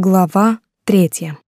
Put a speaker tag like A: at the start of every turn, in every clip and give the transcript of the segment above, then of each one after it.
A: Глава третья.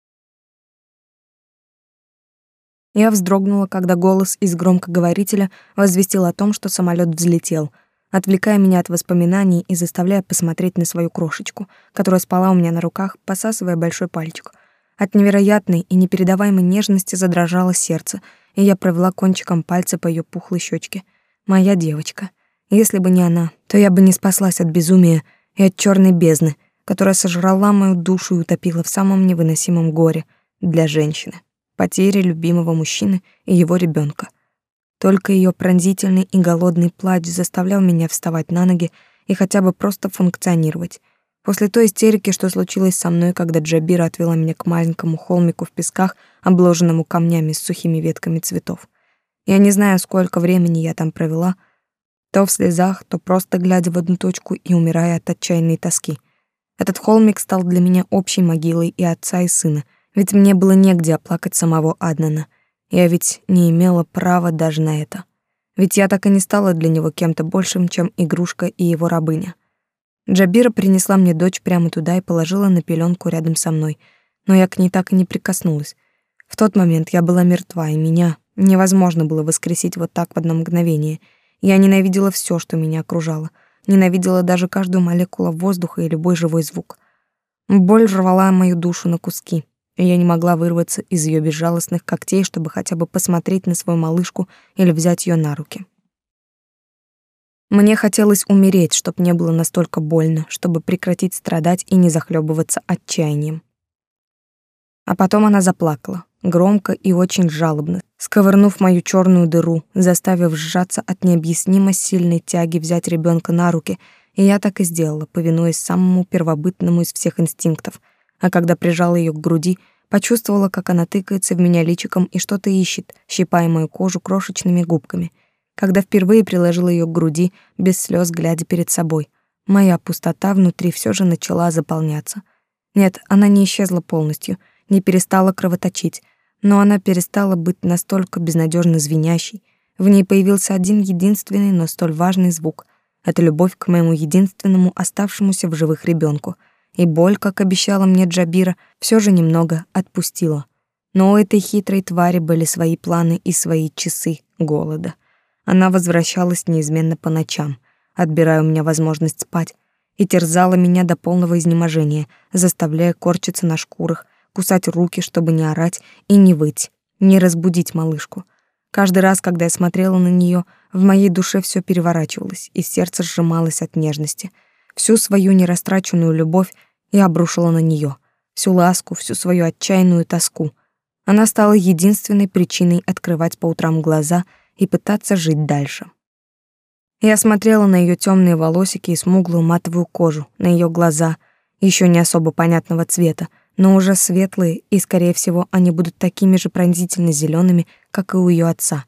A: Я вздрогнула, когда голос из громкоговорителя возвестил о том, что самолет взлетел, отвлекая меня от воспоминаний и заставляя посмотреть на свою крошечку, которая спала у меня на руках, посасывая большой пальчик. От невероятной и непередаваемой нежности задрожало сердце, и я провела кончиком пальца по ее пухлой щечке. Моя девочка. Если бы не она, то я бы не спаслась от безумия и от черной бездны — которая сожрала мою душу и утопила в самом невыносимом горе для женщины потери любимого мужчины и его ребенка. Только ее пронзительный и голодный плач заставлял меня вставать на ноги и хотя бы просто функционировать. После той истерики, что случилось со мной, когда Джабира отвела меня к маленькому холмику в песках, обложенному камнями с сухими ветками цветов. Я не знаю, сколько времени я там провела, то в слезах, то просто глядя в одну точку и умирая от отчаянной тоски — этот холмик стал для меня общей могилой и отца, и сына, ведь мне было негде оплакать самого Аднана. Я ведь не имела права даже на это. Ведь я так и не стала для него кем-то большим, чем игрушка и его рабыня. Джабира принесла мне дочь прямо туда и положила на пеленку рядом со мной, но я к ней так и не прикоснулась. В тот момент я была мертва, и меня невозможно было воскресить вот так в одно мгновение. Я ненавидела все, что меня окружало — ненавидела даже каждую молекулу воздуха и любой живой звук. Боль рвала мою душу на куски, и я не могла вырваться из ее безжалостных когтей, чтобы хотя бы посмотреть на свою малышку или взять ее на руки. Мне хотелось умереть, чтобы не было настолько больно, чтобы прекратить страдать и не захлебываться отчаянием. А потом она заплакала, громко и очень жалобно, сковырнув мою черную дыру, заставив сжаться от необъяснимо сильной тяги взять ребенка на руки, и я так и сделала, повинуясь самому первобытному из всех инстинктов. А когда прижала ее к груди, почувствовала, как она тыкается в меня личиком и что-то ищет, щипая мою кожу крошечными губками. Когда впервые приложила ее к груди, без слез глядя перед собой, моя пустота внутри все же начала заполняться. Нет, она не исчезла полностью, не перестала кровоточить, но она перестала быть настолько безнадежно звенящей. В ней появился один единственный, но столь важный звук. Это любовь к моему единственному оставшемуся в живых ребенку. И боль, как обещала мне Джабира, все же немного отпустила. Но у этой хитрой твари были свои планы и свои часы голода. Она возвращалась неизменно по ночам, отбирая у меня возможность спать, и терзала меня до полного изнеможения, заставляя корчиться на шкурах, кусать руки, чтобы не орать и не выть, не разбудить малышку. Каждый раз, когда я смотрела на нее, в моей душе все переворачивалось, и сердце сжималось от нежности. Всю свою нерастраченную любовь я обрушила на нее, всю ласку, всю свою отчаянную тоску. Она стала единственной причиной открывать по утрам глаза и пытаться жить дальше. Я смотрела на ее темные волосики и смуглую матовую кожу, на ее глаза, еще не особо понятного цвета, но уже светлые, и, скорее всего, они будут такими же пронзительно зелеными, как и у ее отца.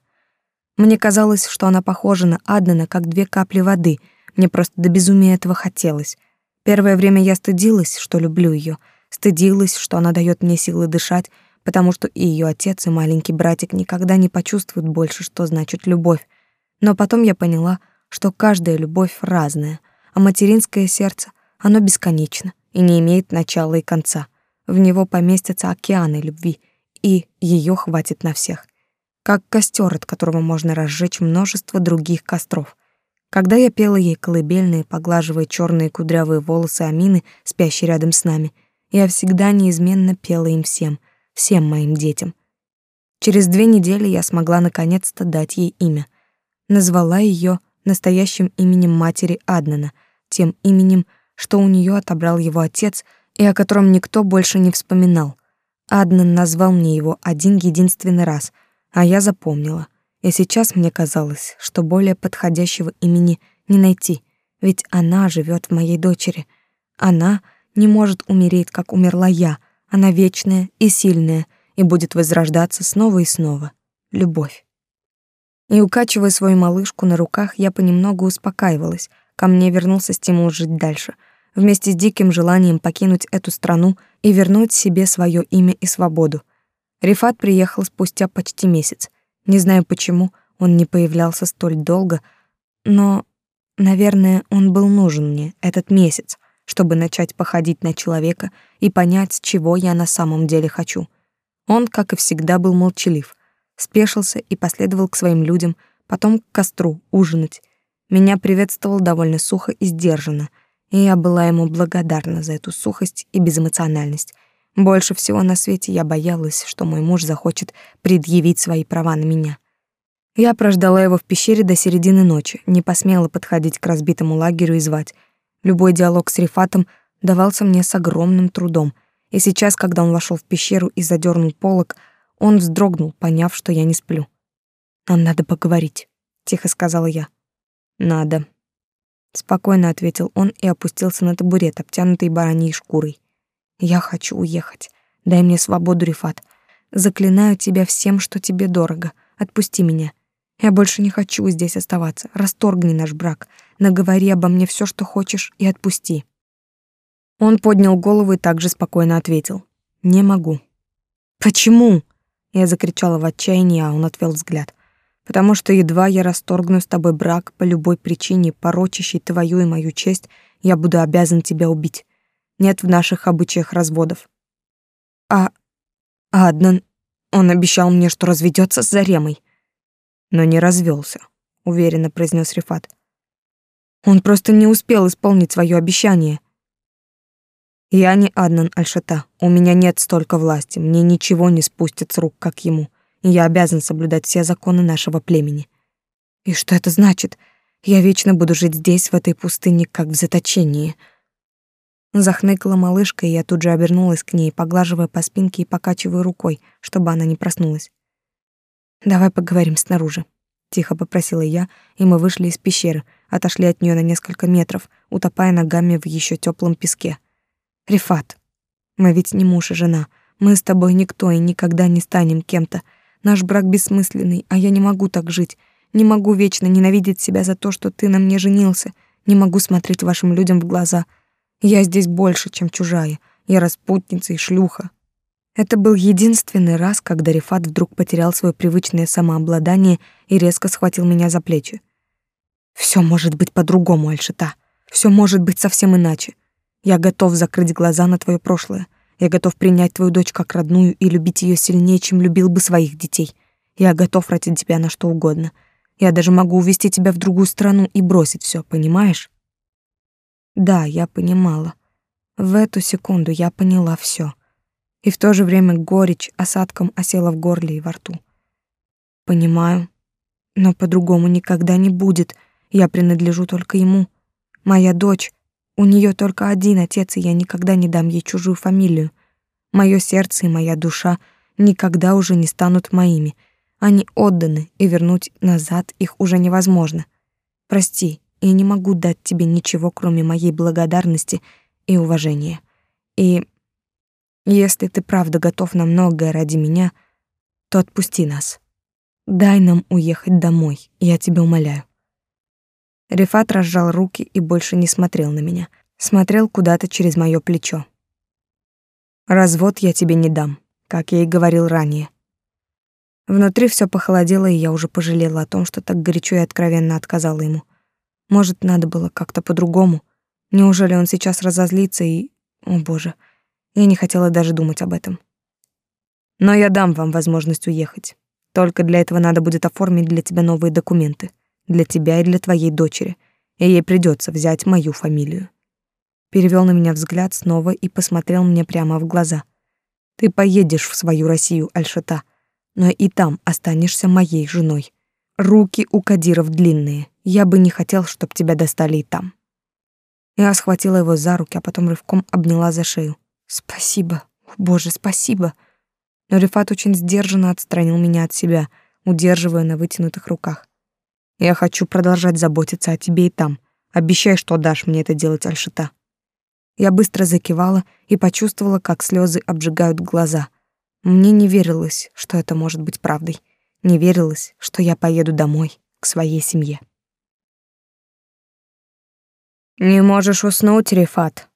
A: Мне казалось, что она похожа на Аднана, как две капли воды. Мне просто до безумия этого хотелось. Первое время я стыдилась, что люблю ее, стыдилась, что она дает мне силы дышать, потому что и ее отец, и маленький братик никогда не почувствуют больше, что значит любовь. Но потом я поняла, что каждая любовь разная, а материнское сердце, оно бесконечно и не имеет начала и конца. В него поместятся океаны любви, и ее хватит на всех. Как костер, от которого можно разжечь множество других костров. Когда я пела ей колыбельные, поглаживая черные кудрявые волосы Амины, спящей рядом с нами, я всегда неизменно пела им всем, всем моим детям. Через две недели я смогла наконец-то дать ей имя. Назвала ее настоящим именем матери Аднана, тем именем, что у нее отобрал его отец — и о котором никто больше не вспоминал. Аднан назвал мне его один единственный раз, а я запомнила. И сейчас мне казалось, что более подходящего имени не найти, ведь она живет в моей дочери. Она не может умереть, как умерла я. Она вечная и сильная и будет возрождаться снова и снова. Любовь. И укачивая свою малышку на руках, я понемногу успокаивалась. Ко мне вернулся стимул жить дальше — вместе с диким желанием покинуть эту страну и вернуть себе свое имя и свободу. Рифат приехал спустя почти месяц. Не знаю почему, он не появлялся столь долго, но, наверное, он был нужен мне этот месяц, чтобы начать походить на человека и понять, чего я на самом деле хочу. Он, как и всегда, был молчалив, спешился и последовал к своим людям, потом к костру ужинать. Меня приветствовал довольно сухо и сдержанно, и я была ему благодарна за эту сухость и безэмоциональность. Больше всего на свете я боялась, что мой муж захочет предъявить свои права на меня. Я прождала его в пещере до середины ночи, не посмела подходить к разбитому лагерю и звать. Любой диалог с Рифатом давался мне с огромным трудом, и сейчас, когда он вошел в пещеру и задернул полог, он вздрогнул, поняв, что я не сплю. «Нам надо поговорить», — тихо сказала я. «Надо», — спокойно ответил он и опустился на табурет, обтянутый бараньей шкурой. «Я хочу уехать. Дай мне свободу, Рифат. Заклинаю тебя всем, что тебе дорого. Отпусти меня. Я больше не хочу здесь оставаться. Расторгни наш брак. Наговори обо мне все, что хочешь, и отпусти. Он поднял голову и также спокойно ответил: "Не могу". "Почему?" Я закричала в отчаянии, а он отвел взгляд. "Потому что едва я расторгну с тобой брак по любой причине, порочащей твою и мою честь, я буду обязан тебя убить. Нет в наших обычаях разводов". А Аднан, он обещал мне, что разведется с Заремой но не развелся, уверенно произнес Рифат. Он просто не успел исполнить свое обещание. Я не Аднан Альшата. У меня нет столько власти. Мне ничего не спустит с рук, как ему. Я обязан соблюдать все законы нашего племени. И что это значит? Я вечно буду жить здесь, в этой пустыне, как в заточении. Захныкала малышка, и я тут же обернулась к ней, поглаживая по спинке и покачивая рукой, чтобы она не проснулась. Давай поговорим снаружи, тихо попросила я, и мы вышли из пещеры, отошли от нее на несколько метров, утопая ногами в еще теплом песке. Рифат, мы ведь не муж и жена. Мы с тобой никто и никогда не станем кем-то. Наш брак бессмысленный, а я не могу так жить. Не могу вечно ненавидеть себя за то, что ты на мне женился. Не могу смотреть вашим людям в глаза. Я здесь больше, чем чужая. Я распутница и шлюха. Это был единственный раз, когда Рифат вдруг потерял свое привычное самообладание и резко схватил меня за плечи. Все может быть по-другому, Альшита. Все может быть совсем иначе. Я готов закрыть глаза на твое прошлое. Я готов принять твою дочь как родную и любить ее сильнее, чем любил бы своих детей. Я готов ради тебя на что угодно. Я даже могу увезти тебя в другую страну и бросить все, понимаешь? Да, я понимала. В эту секунду я поняла все и в то же время горечь осадком осела в горле и во рту. Понимаю, но по-другому никогда не будет. Я принадлежу только ему. Моя дочь, у нее только один отец, и я никогда не дам ей чужую фамилию. Мое сердце и моя душа никогда уже не станут моими. Они отданы, и вернуть назад их уже невозможно. Прости, я не могу дать тебе ничего, кроме моей благодарности и уважения. И если ты правда готов на многое ради меня, то отпусти нас. Дай нам уехать домой, я тебя умоляю. Рифат разжал руки и больше не смотрел на меня, смотрел куда-то через моё плечо. Развод я тебе не дам, как я и говорил ранее. Внутри всё похолодело, и я уже пожалела о том, что так горячо и откровенно отказала ему. Может, надо было как-то по-другому? Неужели он сейчас разозлится и... О, боже, я не хотела даже думать об этом. Но я дам вам возможность уехать. Только для этого надо будет оформить для тебя новые документы. Для тебя и для твоей дочери. И ей придется взять мою фамилию. Перевел на меня взгляд снова и посмотрел мне прямо в глаза. Ты поедешь в свою Россию, Альшата, но и там останешься моей женой. Руки у Кадиров длинные. Я бы не хотел, чтобы тебя достали и там. Я схватила его за руки, а потом рывком обняла за шею. Спасибо. Боже, спасибо. Но Рифат очень сдержанно отстранил меня от себя, удерживая на вытянутых руках. Я хочу продолжать заботиться о тебе и там. Обещай, что дашь мне это делать, Альшита. Я быстро закивала и почувствовала, как слезы обжигают глаза. Мне не верилось, что это может быть правдой. Не верилось, что я поеду домой, к своей семье. «Не можешь уснуть, Рифат?»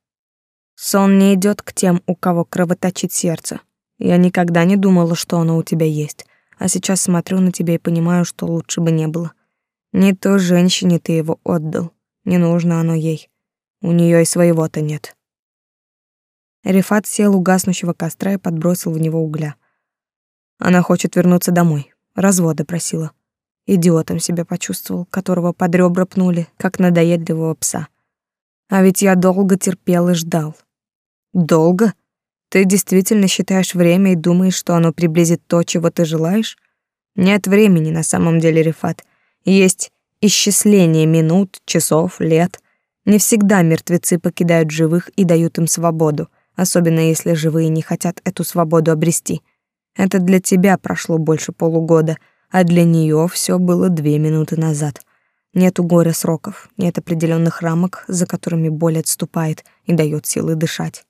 A: Сон не идет к тем, у кого кровоточит сердце. Я никогда не думала, что оно у тебя есть, а сейчас смотрю на тебя и понимаю, что лучше бы не было. Не той женщине ты его отдал, не нужно оно ей. У нее и своего-то нет. Рифат сел у гаснущего костра и подбросил в него угля. Она хочет вернуться домой. Развода просила. Идиотом себя почувствовал, которого под ребра пнули, как надоедливого пса. А ведь я долго терпел и ждал. Долго? Ты действительно считаешь время и думаешь, что оно приблизит то, чего ты желаешь? Нет времени на самом деле, Рифат. Есть исчисление минут, часов, лет. Не всегда мертвецы покидают живых и дают им свободу, особенно если живые не хотят эту свободу обрести. Это для тебя прошло больше полугода, а для нее все было две минуты назад. Нет у горя сроков, нет определенных рамок, за которыми боль отступает и дает силы дышать.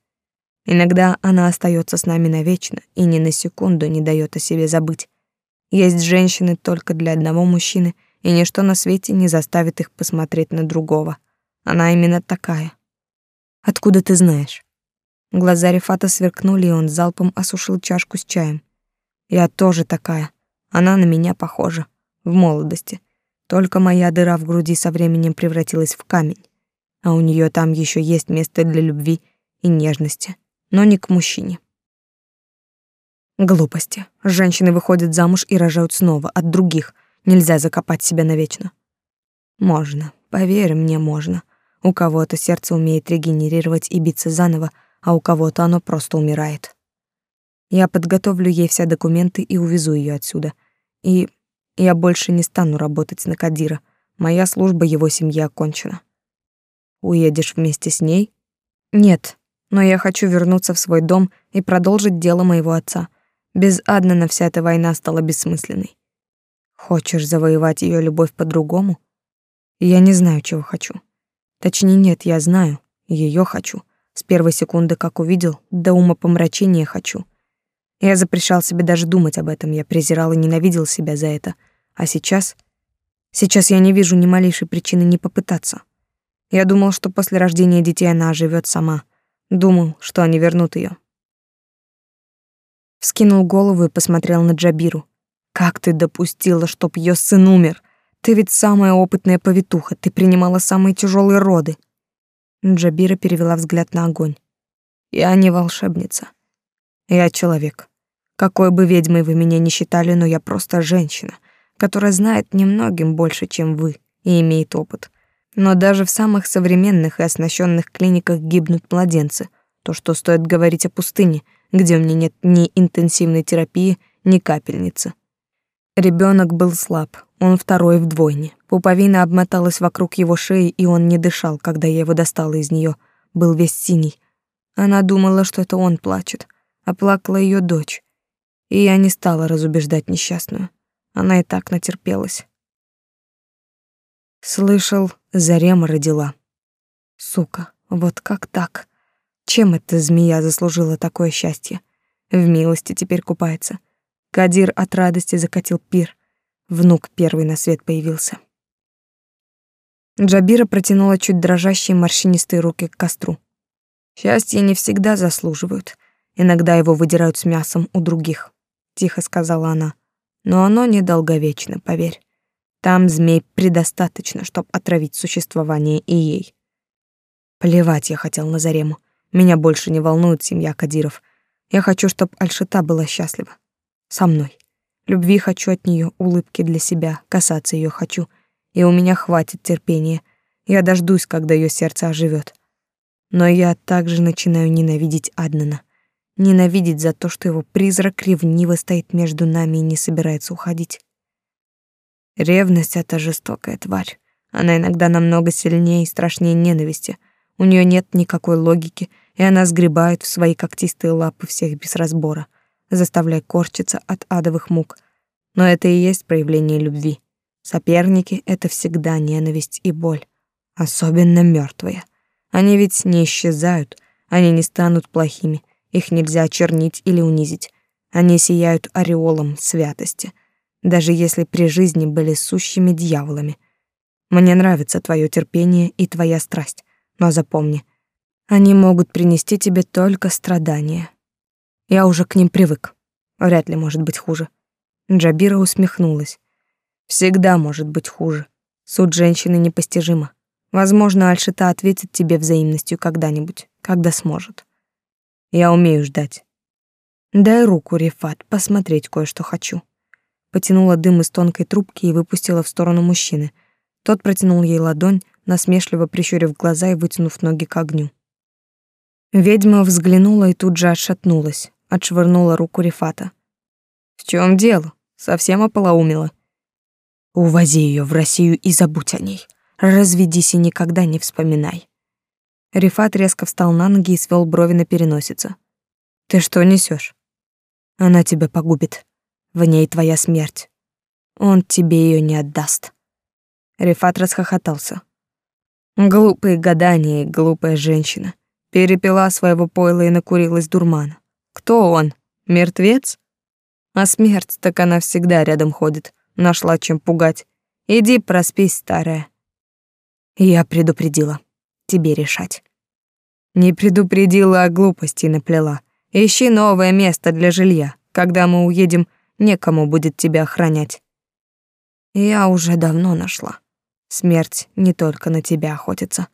A: Иногда она остается с нами навечно и ни на секунду не дает о себе забыть. Есть женщины только для одного мужчины, и ничто на свете не заставит их посмотреть на другого. Она именно такая. Откуда ты знаешь? Глаза Рифата сверкнули, и он залпом осушил чашку с чаем. Я тоже такая. Она на меня похожа. В молодости. Только моя дыра в груди со временем превратилась в камень. А у нее там еще есть место для любви и нежности, но не к мужчине. Глупости. Женщины выходят замуж и рожают снова от других. Нельзя закопать себя навечно. Можно, поверь мне, можно. У кого-то сердце умеет регенерировать и биться заново, а у кого-то оно просто умирает. Я подготовлю ей все документы и увезу ее отсюда. И я больше не стану работать на Кадира. Моя служба его семье окончена. Уедешь вместе с ней? Нет, но я хочу вернуться в свой дом и продолжить дело моего отца. Без Аднана вся эта война стала бессмысленной. Хочешь завоевать ее любовь по-другому? Я не знаю, чего хочу. Точнее, нет, я знаю, ее хочу. С первой секунды, как увидел, до ума помрачения хочу. Я запрещал себе даже думать об этом, я презирал и ненавидел себя за это. А сейчас... Сейчас я не вижу ни малейшей причины не попытаться. Я думал, что после рождения детей она оживет сама. Думал, что они вернут ее. Скинул голову и посмотрел на Джабиру. Как ты допустила, чтоб ее сын умер? Ты ведь самая опытная повитуха, ты принимала самые тяжелые роды. Джабира перевела взгляд на огонь. Я не волшебница. Я человек. Какой бы ведьмой вы меня ни считали, но я просто женщина, которая знает немногим больше, чем вы, и имеет опыт. Но даже в самых современных и оснащенных клиниках гибнут младенцы. То, что стоит говорить о пустыне — где у меня нет ни интенсивной терапии, ни капельницы. Ребенок был слаб, он второй в двойне. Пуповина обмоталась вокруг его шеи, и он не дышал, когда я его достала из нее. Был весь синий. Она думала, что это он плачет, а плакала ее дочь. И я не стала разубеждать несчастную. Она и так натерпелась. Слышал, Зарема родила. Сука, вот как так? Чем эта змея заслужила такое счастье? В милости теперь купается. Кадир от радости закатил пир. Внук первый на свет появился. Джабира протянула чуть дрожащие морщинистые руки к костру. Счастье не всегда заслуживают. Иногда его выдирают с мясом у других, тихо сказала она. Но оно недолговечно, поверь. Там змей предостаточно, чтобы отравить существование и ей. Плевать я хотел на Зарему. Меня больше не волнует семья Кадиров. Я хочу, чтобы Альшита была счастлива. Со мной. Любви хочу от нее, улыбки для себя, касаться ее хочу. И у меня хватит терпения. Я дождусь, когда ее сердце оживет. Но я также начинаю ненавидеть Аднана. Ненавидеть за то, что его призрак ревниво стоит между нами и не собирается уходить. Ревность — это жестокая тварь. Она иногда намного сильнее и страшнее ненависти. У нее нет никакой логики — и она сгребает в свои когтистые лапы всех без разбора, заставляя корчиться от адовых мук. Но это и есть проявление любви. Соперники — это всегда ненависть и боль, особенно мертвые. Они ведь не исчезают, они не станут плохими, их нельзя очернить или унизить. Они сияют ореолом святости, даже если при жизни были сущими дьяволами. Мне нравится твое терпение и твоя страсть, но запомни — они могут принести тебе только страдания. Я уже к ним привык. Вряд ли может быть хуже. Джабира усмехнулась. Всегда может быть хуже. Суд женщины непостижима. Возможно, Альшита ответит тебе взаимностью когда-нибудь, когда сможет. Я умею ждать. Дай руку, Рифат, посмотреть кое-что хочу. Потянула дым из тонкой трубки и выпустила в сторону мужчины. Тот протянул ей ладонь, насмешливо прищурив глаза и вытянув ноги к огню. Ведьма взглянула и тут же отшатнулась, отшвырнула руку Рифата. «В чем дело? Совсем ополоумела?» «Увози ее в Россию и забудь о ней. Разведись и никогда не вспоминай». Рифат резко встал на ноги и свел брови на переносице. «Ты что несешь? Она тебя погубит. В ней твоя смерть. Он тебе ее не отдаст». Рифат расхохотался. Глупые гадания, глупая женщина. Перепила своего пойла и накурилась дурмана. Кто он? Мертвец? А смерть, так она всегда рядом ходит. Нашла чем пугать. Иди проспись, старая. Я предупредила. Тебе решать. Не предупредила, а глупости наплела. Ищи новое место для жилья. Когда мы уедем, некому будет тебя охранять. Я уже давно нашла. Смерть не только на тебя охотится.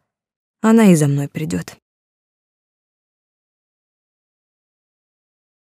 A: Она и за мной придет.